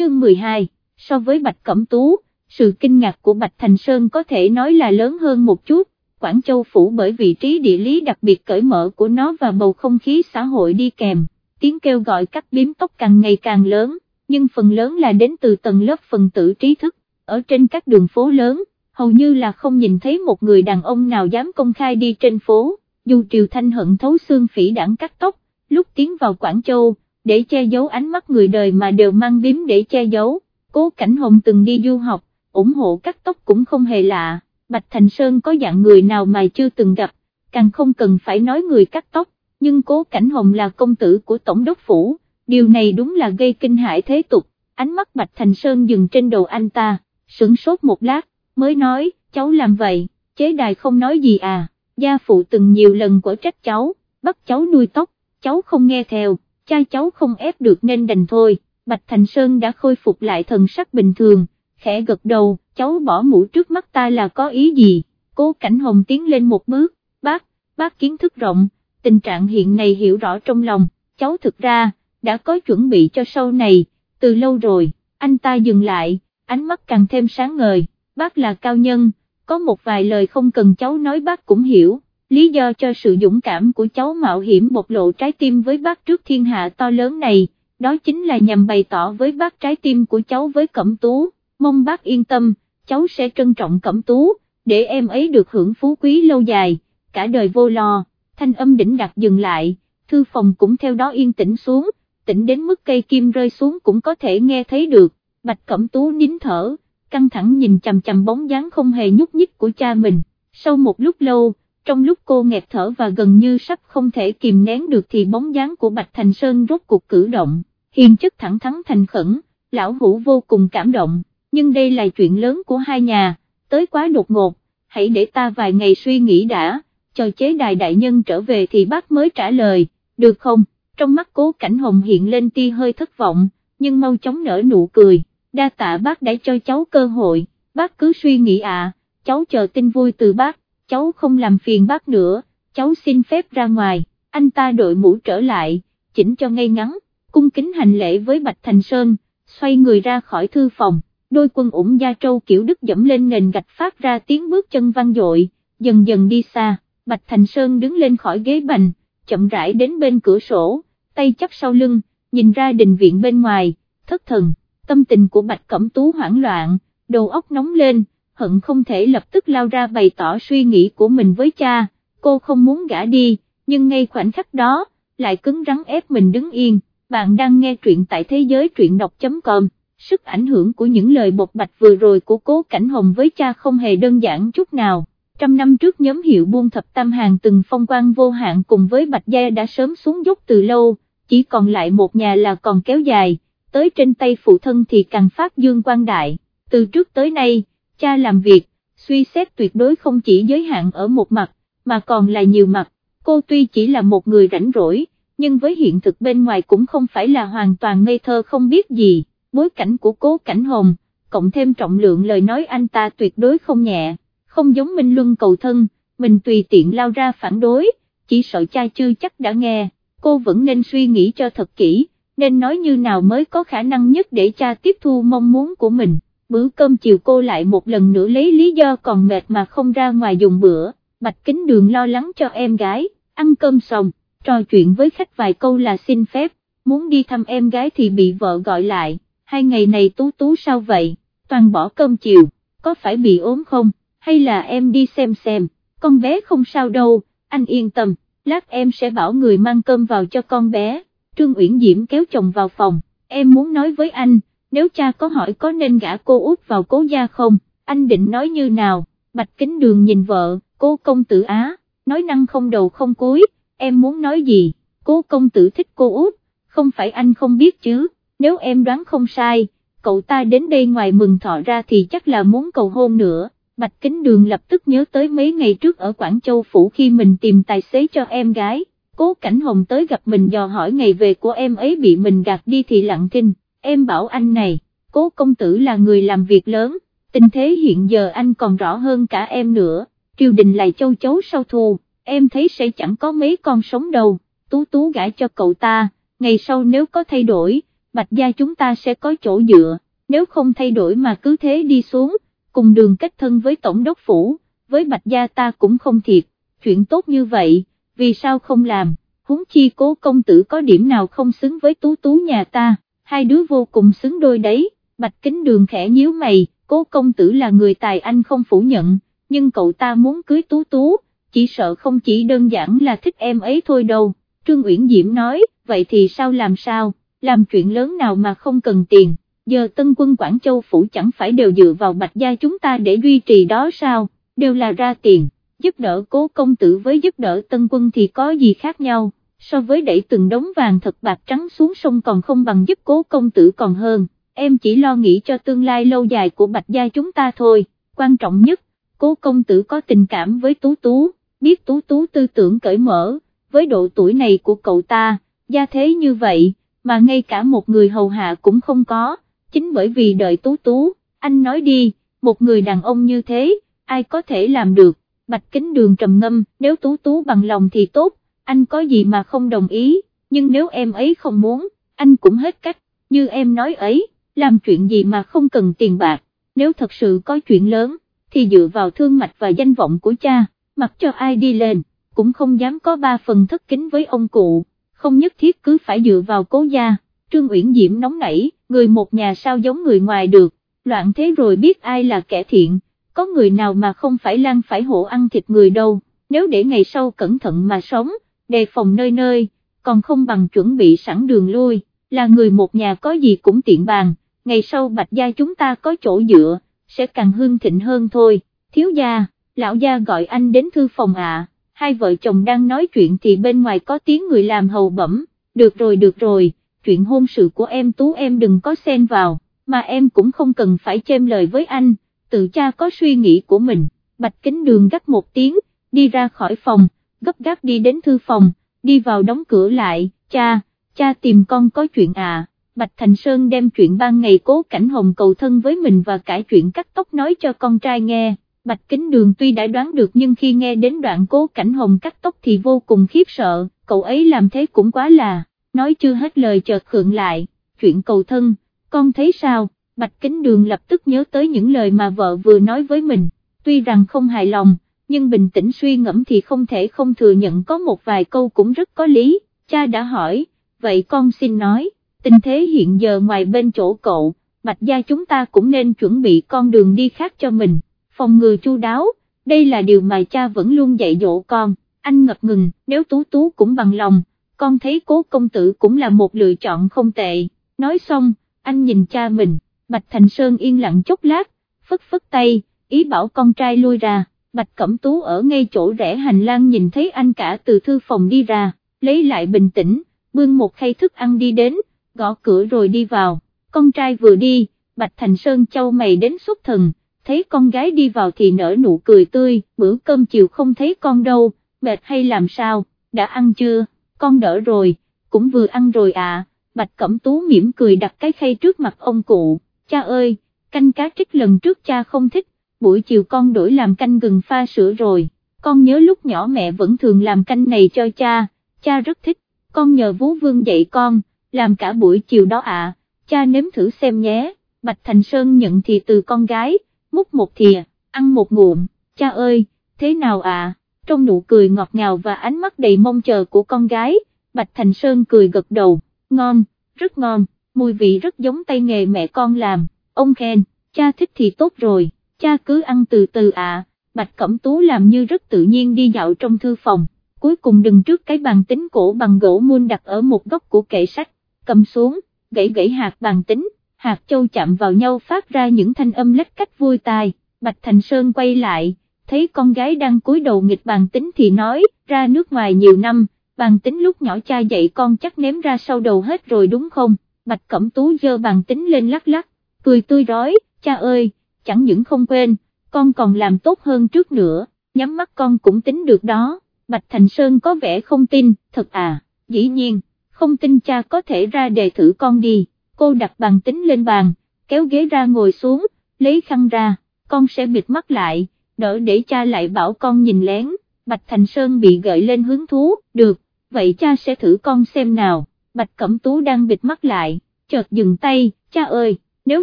chương 12, so với Bạch Cẩm Tú, sự kinh ngạc của Bạch Thành Sơn có thể nói là lớn hơn một chút, Quảng Châu Phủ bởi vị trí địa lý đặc biệt cởi mở của nó và bầu không khí xã hội đi kèm, tiếng kêu gọi cắt biếm tóc càng ngày càng lớn, nhưng phần lớn là đến từ tầng lớp phần tử trí thức, ở trên các đường phố lớn, hầu như là không nhìn thấy một người đàn ông nào dám công khai đi trên phố, dù Triều Thanh hận thấu xương phỉ đảng cắt tóc, lúc tiến vào Quảng Châu, để che giấu ánh mắt người đời mà đều mang biếm để che giấu, cố cảnh hồng từng đi du học, ủng hộ cắt tóc cũng không hề lạ, Bạch Thành Sơn có dạng người nào mà chưa từng gặp, càng không cần phải nói người cắt tóc, nhưng cố cảnh hồng là công tử của Tổng đốc Phủ, điều này đúng là gây kinh hãi thế tục, ánh mắt Bạch Thành Sơn dừng trên đầu anh ta, sửng sốt một lát, mới nói, cháu làm vậy, chế đài không nói gì à, gia phụ từng nhiều lần quở trách cháu, bắt cháu nuôi tóc, cháu không nghe theo, cha cháu không ép được nên đành thôi, Bạch Thành Sơn đã khôi phục lại thần sắc bình thường, khẽ gật đầu, cháu bỏ mũ trước mắt ta là có ý gì, cố cảnh hồng tiến lên một bước, bác, bác kiến thức rộng, tình trạng hiện nay hiểu rõ trong lòng, cháu thực ra, đã có chuẩn bị cho sau này, từ lâu rồi, anh ta dừng lại, ánh mắt càng thêm sáng ngời, bác là cao nhân, có một vài lời không cần cháu nói bác cũng hiểu, lý do cho sự dũng cảm của cháu mạo hiểm bộc lộ trái tim với bác trước thiên hạ to lớn này, đó chính là nhằm bày tỏ với bác trái tim của cháu với Cẩm Tú, mong bác yên tâm, cháu sẽ trân trọng Cẩm Tú, để em ấy được hưởng phú quý lâu dài, cả đời vô lo, thanh âm đỉnh đặt dừng lại, thư phòng cũng theo đó yên tĩnh xuống, tĩnh đến mức cây kim rơi xuống cũng có thể nghe thấy được, Bạch Cẩm Tú nín thở, căng thẳng nhìn chằm chằm bóng dáng không hề nhúc nhích của cha mình, sau một lúc lâu, trong lúc cô nghẹt thở và gần như sắp không thể kìm nén được thì bóng dáng của Bạch Thành Sơn rốt cuộc cử động, hiền chất thẳng thắn thành khẩn, lão hủ vô cùng cảm động, nhưng đây là chuyện lớn của hai nhà, tới quá đột ngột, hãy để ta vài ngày suy nghĩ đã, cho chế đài đại nhân trở về thì bác mới trả lời, được không, trong mắt cố cảnh hồng hiện lên tia hơi thất vọng, nhưng mau chóng nở nụ cười, đa tạ bác đã cho cháu cơ hội, bác cứ suy nghĩ à, cháu chờ tin vui từ bác, cháu không làm phiền bác nữa, cháu xin phép ra ngoài, anh ta đội mũ trở lại, chỉnh cho ngay ngắn, cung kính hành lễ với Bạch Thành Sơn, xoay người ra khỏi thư phòng, đôi quân ủng gia trâu kiểu đức dẫm lên nền gạch phát ra tiếng bước chân vang dội, dần dần đi xa, Bạch Thành Sơn đứng lên khỏi ghế bành, chậm rãi đến bên cửa sổ, tay chắp sau lưng, nhìn ra đình viện bên ngoài, thất thần, tâm tình của Bạch Cẩm Tú hoảng loạn, đầu óc nóng lên, hận không thể lập tức lao ra bày tỏ suy nghĩ của mình với cha, cô không muốn gã đi, nhưng ngay khoảnh khắc đó, lại cứng rắn ép mình đứng yên, bạn đang nghe truyện tại thế giới truyện đọc.com, sức ảnh hưởng của những lời bộc bạch vừa rồi của cố cảnh hồng với cha không hề đơn giản chút nào. Trăm năm trước nhóm hiệu buôn thập tam hàng từng phong quan vô hạn cùng với Bạch Gia đã sớm xuống dốc từ lâu, chỉ còn lại một nhà là còn kéo dài, tới trên tay phụ thân thì càng phát dương quan đại, từ trước tới nay, cha làm việc, suy xét tuyệt đối không chỉ giới hạn ở một mặt, mà còn là nhiều mặt, cô tuy chỉ là một người rảnh rỗi, nhưng với hiện thực bên ngoài cũng không phải là hoàn toàn ngây thơ không biết gì, bối cảnh của cố cảnh hồn, cộng thêm trọng lượng lời nói anh ta tuyệt đối không nhẹ, không giống Minh Luân cầu thân, mình tùy tiện lao ra phản đối, chỉ sợ cha chưa chắc đã nghe, cô vẫn nên suy nghĩ cho thật kỹ, nên nói như nào mới có khả năng nhất để cha tiếp thu mong muốn của mình bữa cơm chiều cô lại một lần nữa lấy lý do còn mệt mà không ra ngoài dùng bữa, Bạch Kính Đường lo lắng cho em gái, ăn cơm xong, trò chuyện với khách vài câu là xin phép, muốn đi thăm em gái thì bị vợ gọi lại, hai ngày này tú tú sao vậy, toàn bỏ cơm chiều, có phải bị ốm không, hay là em đi xem xem, con bé không sao đâu, anh yên tâm, lát em sẽ bảo người mang cơm vào cho con bé, Trương Uyển Diễm kéo chồng vào phòng, em muốn nói với anh nếu cha có hỏi có nên gả cô út vào cố gia không, anh định nói như nào, bạch kính đường nhìn vợ, cô công tử Á, nói năng không đầu không cuối, em muốn nói gì, cố công tử thích cô út, không phải anh không biết chứ, nếu em đoán không sai, cậu ta đến đây ngoài mừng thọ ra thì chắc là muốn cầu hôn nữa. Bạch Kính Đường lập tức nhớ tới mấy ngày trước ở Quảng Châu Phủ khi mình tìm tài xế cho em gái, cố cảnh hồng tới gặp mình dò hỏi ngày về của em ấy bị mình gạt đi thì lặng kinh, em bảo anh này, cố công tử là người làm việc lớn, tình thế hiện giờ anh còn rõ hơn cả em nữa, triều đình lại châu chấu sau thù, em thấy sẽ chẳng có mấy con sống đâu, tú tú gãi cho cậu ta, ngày sau nếu có thay đổi, Bạch gia chúng ta sẽ có chỗ dựa, nếu không thay đổi mà cứ thế đi xuống, cùng đường kết thân với tổng đốc phủ, với Bạch gia ta cũng không thiệt, chuyện tốt như vậy, vì sao không làm, huống chi cố công tử có điểm nào không xứng với tú tú nhà ta, hai đứa vô cùng xứng đôi đấy, Bạch kính đường khẽ nhíu mày, cố công tử là người tài anh không phủ nhận, nhưng cậu ta muốn cưới tú tú, chỉ sợ không chỉ đơn giản là thích em ấy thôi đâu, Trương Uyển Diễm nói, vậy thì sao làm sao, làm chuyện lớn nào mà không cần tiền, giờ tân quân Quảng Châu Phủ chẳng phải đều dựa vào bạch gia chúng ta để duy trì đó sao, đều là ra tiền, giúp đỡ cố công tử với giúp đỡ tân quân thì có gì khác nhau, so với đẩy từng đống vàng thật bạc trắng xuống sông còn không bằng giúp cố công tử còn hơn, em chỉ lo nghĩ cho tương lai lâu dài của bạch gia chúng ta thôi, quan trọng nhất, cố công tử có tình cảm với Tú Tú, biết Tú Tú tư tưởng cởi mở, với độ tuổi này của cậu ta, gia thế như vậy, mà ngay cả một người hầu hạ cũng không có, chính bởi vì đợi Tú Tú, anh nói đi, một người đàn ông như thế, ai có thể làm được, bạch kính đường trầm ngâm, nếu Tú Tú bằng lòng thì tốt, anh có gì mà không đồng ý, nhưng nếu em ấy không muốn, anh cũng hết cách, như em nói ấy, làm chuyện gì mà không cần tiền bạc, nếu thật sự có chuyện lớn, thì dựa vào thương mạch và danh vọng của cha, mặc cho ai đi lên, cũng không dám có ba phần thất kính với ông cụ, không nhất thiết cứ phải dựa vào cố gia, Trương Uyển Diễm nóng nảy, người một nhà sao giống người ngoài được, loạn thế rồi biết ai là kẻ thiện, có người nào mà không phải lan phải hổ ăn thịt người đâu, nếu để ngày sau cẩn thận mà sống, đề phòng nơi nơi, còn không bằng chuẩn bị sẵn đường lui, là người một nhà có gì cũng tiện bàn, ngày sau bạch gia chúng ta có chỗ dựa, sẽ càng hương thịnh hơn thôi, thiếu gia, lão gia gọi anh đến thư phòng ạ, hai vợ chồng đang nói chuyện thì bên ngoài có tiếng người làm hầu bẩm, được rồi được rồi, chuyện hôn sự của em tú em đừng có xen vào, mà em cũng không cần phải chêm lời với anh, tự cha có suy nghĩ của mình, bạch kính đường gắt một tiếng, đi ra khỏi phòng, gấp gáp đi đến thư phòng, đi vào đóng cửa lại, cha, cha tìm con có chuyện à, Bạch Thành Sơn đem chuyện ban ngày cố cảnh hồng cầu thân với mình và cả chuyện cắt tóc nói cho con trai nghe, Bạch Kính Đường tuy đã đoán được nhưng khi nghe đến đoạn cố cảnh hồng cắt tóc thì vô cùng khiếp sợ, cậu ấy làm thế cũng quá là, nói chưa hết lời chợt khượng lại, chuyện cầu thân, con thấy sao, Bạch Kính Đường lập tức nhớ tới những lời mà vợ vừa nói với mình, tuy rằng không hài lòng, nhưng bình tĩnh suy ngẫm thì không thể không thừa nhận có một vài câu cũng rất có lý, cha đã hỏi, vậy con xin nói tình thế hiện giờ ngoài bên chỗ cậu, bạch gia chúng ta cũng nên chuẩn bị con đường đi khác cho mình, phòng ngừa chu đáo, đây là điều mà cha vẫn luôn dạy dỗ con, anh ngập ngừng, nếu tú tú cũng bằng lòng, con thấy cố công tử cũng là một lựa chọn không tệ, nói xong, anh nhìn cha mình, bạch thành sơn yên lặng chốc lát, phất phất tay, ý bảo con trai lui ra, bạch cẩm tú ở ngay chỗ rẽ hành lang nhìn thấy anh cả từ thư phòng đi ra, lấy lại bình tĩnh, bưng một khay thức ăn đi đến, gõ cửa rồi đi vào, con trai vừa đi, Bạch Thành Sơn châu mày đến xuất thần, thấy con gái đi vào thì nở nụ cười tươi, bữa cơm chiều không thấy con đâu, mệt hay làm sao, đã ăn chưa, con đỡ rồi, cũng vừa ăn rồi à, Bạch Cẩm Tú mỉm cười đặt cái khay trước mặt ông cụ, cha ơi, canh cá trích lần trước cha không thích, buổi chiều con đổi làm canh gừng pha sữa rồi, con nhớ lúc nhỏ mẹ vẫn thường làm canh này cho cha, cha rất thích, con nhờ Vú Vương dạy con, làm cả buổi chiều đó ạ, cha nếm thử xem nhé, Bạch Thành Sơn nhận thì từ con gái, múc một thìa, ăn một ngụm, cha ơi, thế nào ạ, trong nụ cười ngọt ngào và ánh mắt đầy mong chờ của con gái, Bạch Thành Sơn cười gật đầu, ngon, rất ngon, mùi vị rất giống tay nghề mẹ con làm, ông khen, cha thích thì tốt rồi, cha cứ ăn từ từ ạ, Bạch Cẩm Tú làm như rất tự nhiên đi dạo trong thư phòng, cuối cùng đừng trước cái bàn tính cổ bằng gỗ muôn đặt ở một góc của kệ sách, cầm xuống, gãy gãy hạt bàn tính, hạt châu chạm vào nhau phát ra những thanh âm lách cách vui tai, Bạch Thành Sơn quay lại, thấy con gái đang cúi đầu nghịch bàn tính thì nói, ra nước ngoài nhiều năm, bàn tính lúc nhỏ cha dạy con chắc ném ra sau đầu hết rồi đúng không, Bạch Cẩm Tú dơ bàn tính lên lắc lắc, cười tươi rói, cha ơi, chẳng những không quên, con còn làm tốt hơn trước nữa, nhắm mắt con cũng tính được đó, Bạch Thành Sơn có vẻ không tin, thật à, dĩ nhiên không tin cha có thể ra đề thử con đi, cô đặt bàn tính lên bàn, kéo ghế ra ngồi xuống, lấy khăn ra, con sẽ bịt mắt lại, đỡ để cha lại bảo con nhìn lén, Bạch Thành Sơn bị gợi lên hứng thú, được, vậy cha sẽ thử con xem nào, Bạch Cẩm Tú đang bịt mắt lại, chợt dừng tay, cha ơi, nếu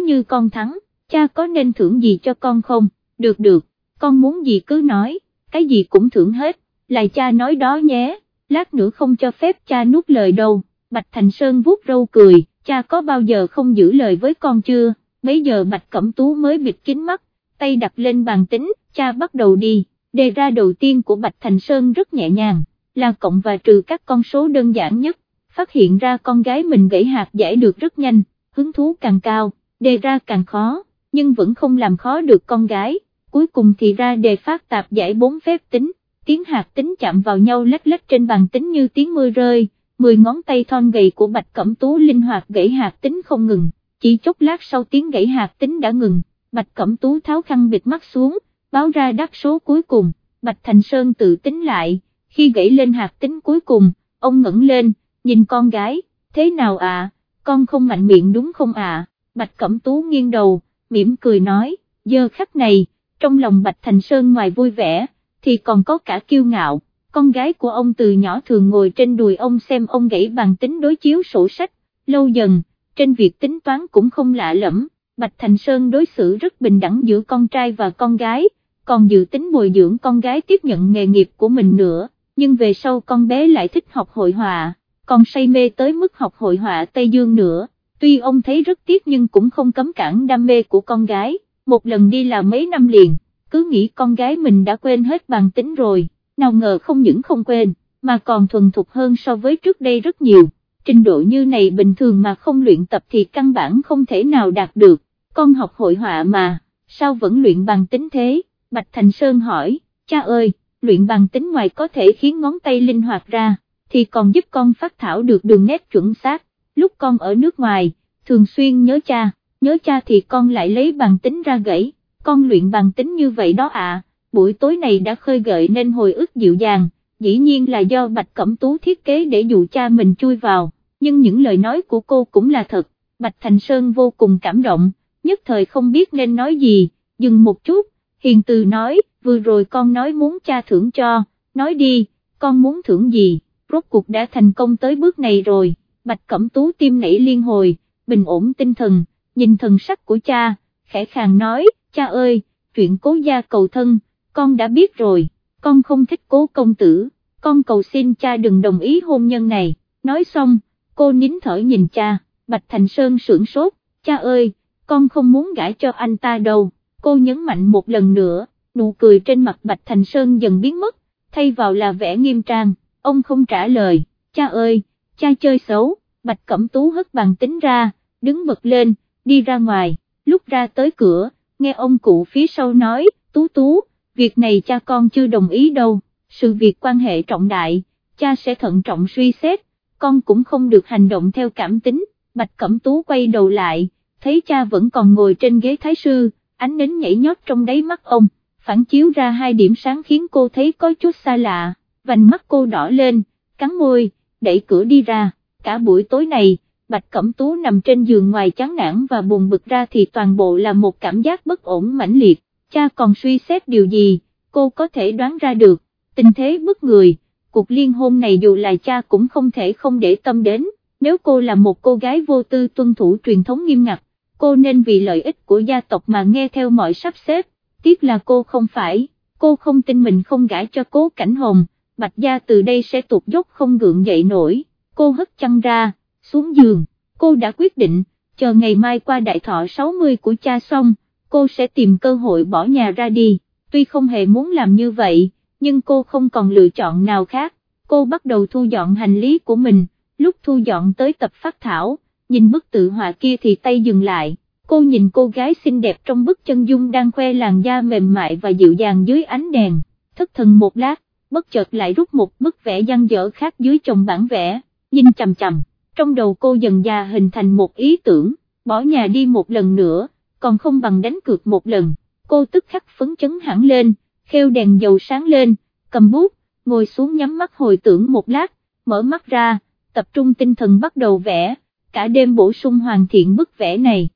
như con thắng, cha có nên thưởng gì cho con không, được được, con muốn gì cứ nói, cái gì cũng thưởng hết, lại cha nói đó nhé, lát nữa không cho phép cha nuốt lời đâu, Bạch Thành Sơn vuốt râu cười, cha có bao giờ không giữ lời với con chưa, mấy giờ Bạch Cẩm Tú mới bịt kín mắt, tay đặt lên bàn tính, cha bắt đầu đi, đề ra đầu tiên của Bạch Thành Sơn rất nhẹ nhàng, là cộng và trừ các con số đơn giản nhất, phát hiện ra con gái mình gãy hạt giải được rất nhanh, hứng thú càng cao, đề ra càng khó, nhưng vẫn không làm khó được con gái, cuối cùng thì ra đề phát tạp giải bốn phép tính, tiếng hạt tính chạm vào nhau lách lách trên bàn tính như tiếng mưa rơi, mười ngón tay thon gầy của Bạch Cẩm Tú linh hoạt gãy hạt tính không ngừng, chỉ chốc lát sau tiếng gãy hạt tính đã ngừng, Bạch Cẩm Tú tháo khăn bịt mắt xuống, báo ra đáp số cuối cùng, Bạch Thành Sơn tự tính lại, khi gãy lên hạt tính cuối cùng, ông ngẩng lên, nhìn con gái, thế nào à, con không mạnh miệng đúng không à, Bạch Cẩm Tú nghiêng đầu, mỉm cười nói, giờ khắc này, trong lòng Bạch Thành Sơn ngoài vui vẻ, thì còn có cả kiêu ngạo, con gái của ông từ nhỏ thường ngồi trên đùi ông xem ông gãy bàn tính đối chiếu sổ sách, lâu dần, trên việc tính toán cũng không lạ lẫm, Bạch Thành Sơn đối xử rất bình đẳng giữa con trai và con gái, còn dự tính bồi dưỡng con gái tiếp nhận nghề nghiệp của mình nữa, nhưng về sau con bé lại thích học hội họa, còn say mê tới mức học hội họa Tây Dương nữa, tuy ông thấy rất tiếc nhưng cũng không cấm cản đam mê của con gái, một lần đi là mấy năm liền, cứ nghĩ con gái mình đã quên hết bàn tính rồi, nào ngờ không những không quên, mà còn thuần thục hơn so với trước đây rất nhiều, trình độ như này bình thường mà không luyện tập thì căn bản không thể nào đạt được, con học hội họa mà, sao vẫn luyện bàn tính thế, Bạch Thành Sơn hỏi, cha ơi, luyện bàn tính ngoài có thể khiến ngón tay linh hoạt ra, thì còn giúp con phát thảo được đường nét chuẩn xác, lúc con ở nước ngoài, thường xuyên nhớ cha, nhớ cha thì con lại lấy bàn tính ra gãy, con luyện bàn tính như vậy đó à, buổi tối này đã khơi gợi nên hồi ức dịu dàng, dĩ nhiên là do Bạch Cẩm Tú thiết kế để dụ cha mình chui vào, nhưng những lời nói của cô cũng là thật, Bạch Thành Sơn vô cùng cảm động, nhất thời không biết nên nói gì, dừng một chút, hiền từ nói, vừa rồi con nói muốn cha thưởng cho, nói đi, con muốn thưởng gì, rốt cuộc đã thành công tới bước này rồi, Bạch Cẩm Tú tim nảy liên hồi, bình ổn tinh thần, nhìn thần sắc của cha, khẽ khàng nói, cha ơi, chuyện cố gia cầu thân, con đã biết rồi, con không thích cố công tử, con cầu xin cha đừng đồng ý hôn nhân này, nói xong, cô nín thở nhìn cha, Bạch Thành Sơn sưởng sốt, cha ơi, con không muốn gãi cho anh ta đâu, cô nhấn mạnh một lần nữa, nụ cười trên mặt Bạch Thành Sơn dần biến mất, thay vào là vẻ nghiêm trang, ông không trả lời, cha ơi, cha chơi xấu, Bạch Cẩm Tú hất bàn tính ra, đứng bật lên, đi ra ngoài, lúc ra tới cửa, nghe ông cụ phía sau nói, Tú Tú, việc này cha con chưa đồng ý đâu, sự việc quan hệ trọng đại, cha sẽ thận trọng suy xét, con cũng không được hành động theo cảm tính, Bạch Cẩm Tú quay đầu lại, thấy cha vẫn còn ngồi trên ghế thái sư, ánh nến nhảy nhót trong đáy mắt ông, phản chiếu ra hai điểm sáng khiến cô thấy có chút xa lạ, vành mắt cô đỏ lên, cắn môi, đẩy cửa đi ra, cả buổi tối này, Bạch Cẩm Tú nằm trên giường ngoài chán nản và buồn bực ra thì toàn bộ là một cảm giác bất ổn mãnh liệt, cha còn suy xét điều gì, cô có thể đoán ra được, tình thế bức người, cuộc liên hôn này dù là cha cũng không thể không để tâm đến, nếu cô là một cô gái vô tư tuân thủ truyền thống nghiêm ngặt, cô nên vì lợi ích của gia tộc mà nghe theo mọi sắp xếp, tiếc là cô không phải, cô không tin mình không gãi cho cố cảnh hồng, bạch gia từ đây sẽ tụt dốc không gượng dậy nổi, cô hất chăn ra, xuống giường, cô đã quyết định, chờ ngày mai qua đại thọ 60 của cha xong, cô sẽ tìm cơ hội bỏ nhà ra đi, tuy không hề muốn làm như vậy, nhưng cô không còn lựa chọn nào khác, cô bắt đầu thu dọn hành lý của mình, lúc thu dọn tới tập phát thảo, nhìn bức tự họa kia thì tay dừng lại, cô nhìn cô gái xinh đẹp trong bức chân dung đang khoe làn da mềm mại và dịu dàng dưới ánh đèn, thất thần một lát, bất chợt lại rút một bức vẽ gian dở khác dưới chồng bản vẽ, nhìn chầm chầm, trong đầu cô dần già hình thành một ý tưởng, bỏ nhà đi một lần nữa, còn không bằng đánh cược một lần, cô tức khắc phấn chấn hẳn lên, khêu đèn dầu sáng lên, cầm bút, ngồi xuống nhắm mắt hồi tưởng một lát, mở mắt ra, tập trung tinh thần bắt đầu vẽ, cả đêm bổ sung hoàn thiện bức vẽ này,